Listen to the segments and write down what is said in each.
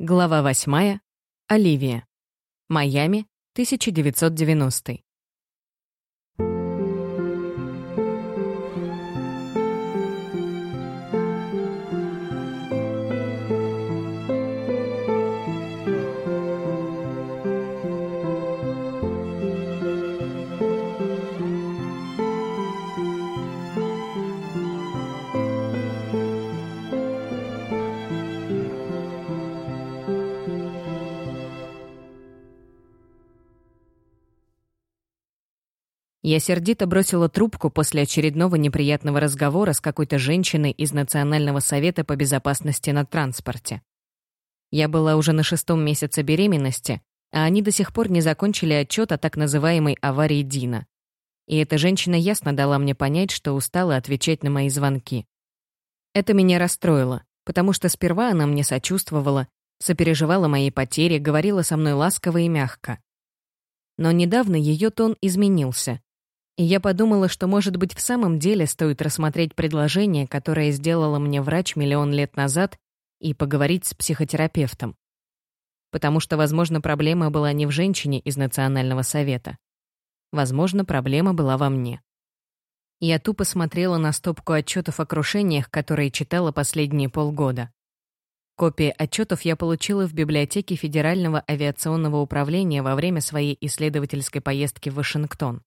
Глава 8. Оливия. Майами, 1990. Я сердито бросила трубку после очередного неприятного разговора с какой-то женщиной из Национального совета по безопасности на транспорте. Я была уже на шестом месяце беременности, а они до сих пор не закончили отчет о так называемой аварии Дина. И эта женщина ясно дала мне понять, что устала отвечать на мои звонки. Это меня расстроило, потому что сперва она мне сочувствовала, сопереживала моей потере, говорила со мной ласково и мягко. Но недавно ее тон изменился, и я подумала, что, может быть, в самом деле стоит рассмотреть предложение, которое сделала мне врач миллион лет назад, и поговорить с психотерапевтом. Потому что, возможно, проблема была не в женщине из Национального совета. Возможно, проблема была во мне. Я тупо смотрела на стопку отчетов о крушениях, которые читала последние полгода. Копии отчетов я получила в библиотеке Федерального авиационного управления во время своей исследовательской поездки в Вашингтон.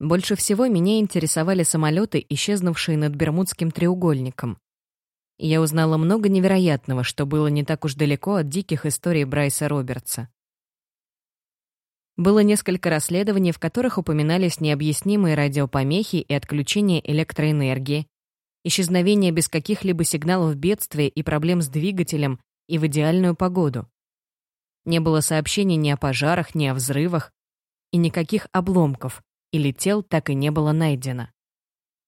Больше всего меня интересовали самолеты, исчезнувшие над Бермудским треугольником. Я узнала много невероятного, что было не так уж далеко от диких историй Брайса Робертса. Было несколько расследований, в которых упоминались необъяснимые радиопомехи и отключение электроэнергии, исчезновение без каких-либо сигналов бедствия и проблем с двигателем и в идеальную погоду. Не было сообщений ни о пожарах, ни о взрывах и никаких обломков, или тел так и не было найдено.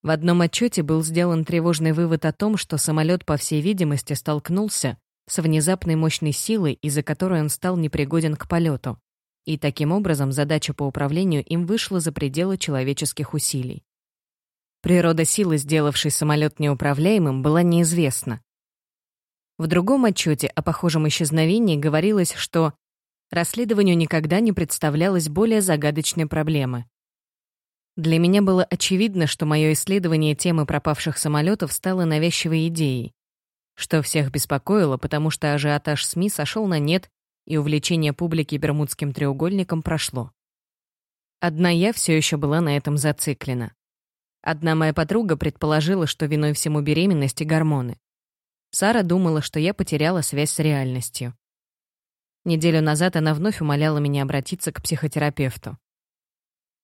В одном отчете был сделан тревожный вывод о том, что самолет, по всей видимости, столкнулся с внезапной мощной силой, из-за которой он стал непригоден к полету, и таким образом задача по управлению им вышла за пределы человеческих усилий. Природа силы, сделавшей самолет неуправляемым, была неизвестна. В другом отчете о похожем исчезновении говорилось, что расследованию никогда не представлялось более загадочной проблемы. Для меня было очевидно, что мое исследование темы пропавших самолетов стало навязчивой идеей, что всех беспокоило, потому что ажиотаж СМИ сошел на нет, и увлечение публики Бермудским треугольником прошло. Одна я все еще была на этом зациклена. Одна моя подруга предположила, что виной всему беременности гормоны. Сара думала, что я потеряла связь с реальностью. Неделю назад она вновь умоляла меня обратиться к психотерапевту.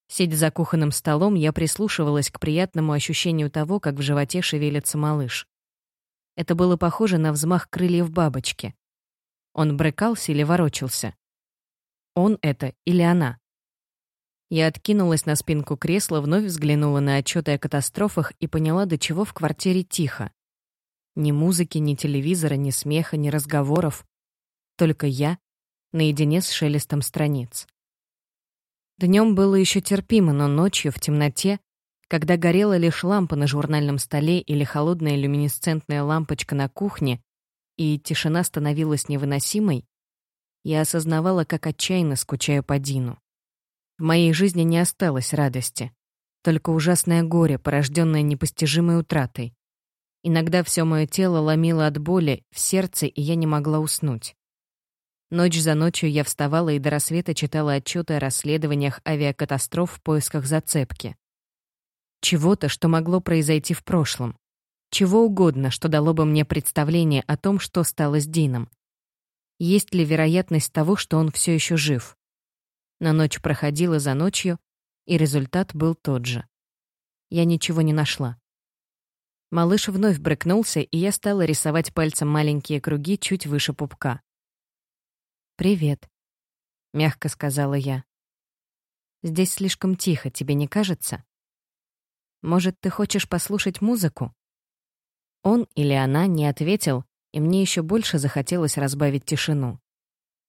Сидя за кухонным столом, я прислушивалась к приятному ощущению того, как в животе шевелится малыш. Это было похоже на взмах крыльев бабочки. Он брыкался или ворочался. Он это или она? Я откинулась на спинку кресла, вновь взглянула на отчеты о катастрофах и поняла, до чего в квартире тихо. Ни музыки, ни телевизора, ни смеха, ни разговоров. Только я наедине с шелестом страниц. Днем было еще терпимо, но ночью, в темноте, когда горела лишь лампа на журнальном столе или холодная люминесцентная лампочка на кухне, и тишина становилась невыносимой, я осознавала, как отчаянно скучаю по Дину. В моей жизни не осталось радости, только ужасное горе, порожденное непостижимой утратой. Иногда все мое тело ломило от боли в сердце, и я не могла уснуть. Ночь за ночью я вставала и до рассвета читала отчеты о расследованиях авиакатастроф в поисках зацепки. Чего-то, что могло произойти в прошлом. Чего угодно, что дало бы мне представление о том, что стало с Дином. Есть ли вероятность того, что он все еще жив? Но ночь проходила за ночью, и результат был тот же. Я ничего не нашла. Малыш вновь брыкнулся, и я стала рисовать пальцем маленькие круги чуть выше пупка. «Привет», — мягко сказала я. «Здесь слишком тихо, тебе не кажется? Может, ты хочешь послушать музыку?» Он или она не ответил, и мне еще больше захотелось разбавить тишину.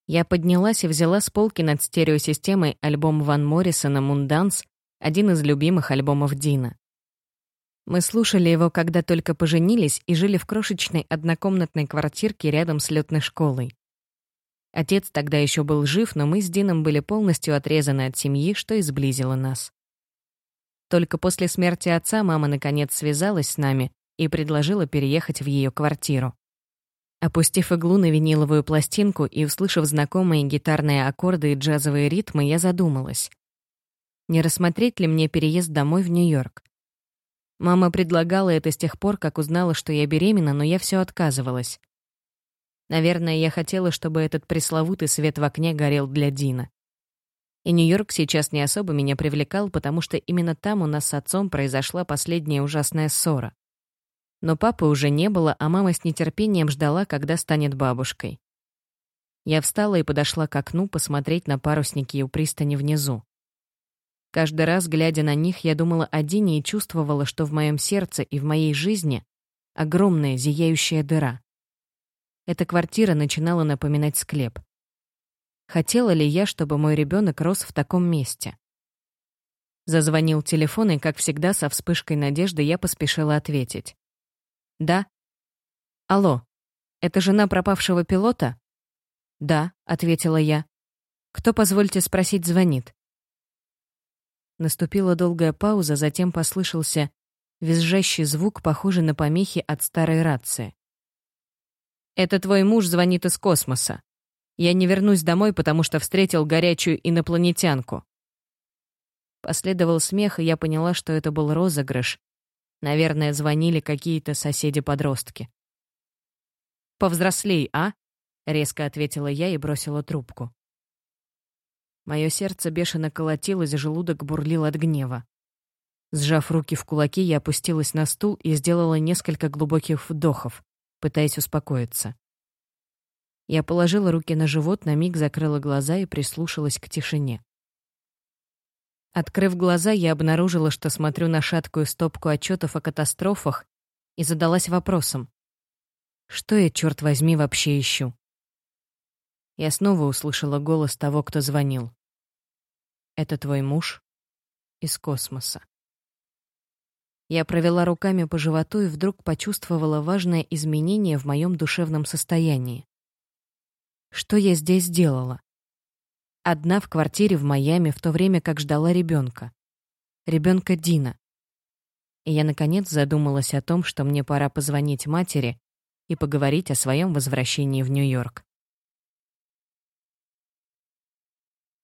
Я поднялась и взяла с полки над стереосистемой альбом Ван Моррисона «Мунданс», один из любимых альбомов Дина. Мы слушали его, когда только поженились и жили в крошечной однокомнатной квартирке рядом с летной школой. Отец тогда еще был жив, но мы с Дином были полностью отрезаны от семьи, что и сблизило нас. Только после смерти отца мама наконец связалась с нами и предложила переехать в ее квартиру. Опустив иглу на виниловую пластинку и услышав знакомые гитарные аккорды и джазовые ритмы, я задумалась. Не рассмотреть ли мне переезд домой в Нью-Йорк? Мама предлагала это с тех пор, как узнала, что я беременна, но я все отказывалась. Наверное, я хотела, чтобы этот пресловутый свет в окне горел для Дина. И Нью-Йорк сейчас не особо меня привлекал, потому что именно там у нас с отцом произошла последняя ужасная ссора. Но папы уже не было, а мама с нетерпением ждала, когда станет бабушкой. Я встала и подошла к окну посмотреть на парусники у пристани внизу. Каждый раз, глядя на них, я думала о Дине и чувствовала, что в моем сердце и в моей жизни огромная зияющая дыра. Эта квартира начинала напоминать склеп. Хотела ли я, чтобы мой ребенок рос в таком месте? Зазвонил телефон, и, как всегда, со вспышкой надежды я поспешила ответить. «Да». «Алло, это жена пропавшего пилота?» «Да», — ответила я. «Кто, позвольте спросить, звонит?» Наступила долгая пауза, затем послышался визжащий звук, похожий на помехи от старой рации. «Это твой муж звонит из космоса. Я не вернусь домой, потому что встретил горячую инопланетянку». Последовал смех, и я поняла, что это был розыгрыш. Наверное, звонили какие-то соседи-подростки. «Повзрослей, а?» — резко ответила я и бросила трубку. Мое сердце бешено колотилось, желудок бурлил от гнева. Сжав руки в кулаки, я опустилась на стул и сделала несколько глубоких вдохов, пытаясь успокоиться. Я положила руки на живот, на миг закрыла глаза и прислушалась к тишине. Открыв глаза, я обнаружила, что смотрю на шаткую стопку отчетов о катастрофах и задалась вопросом. Что я, черт возьми, вообще ищу? Я снова услышала голос того, кто звонил. Это твой муж из космоса. Я провела руками по животу и вдруг почувствовала важное изменение в моем душевном состоянии. Что я здесь делала? Одна в квартире в Майами, в то время как ждала ребенка. Ребенка Дина. И я, наконец, задумалась о том, что мне пора позвонить матери и поговорить о своем возвращении в Нью-Йорк.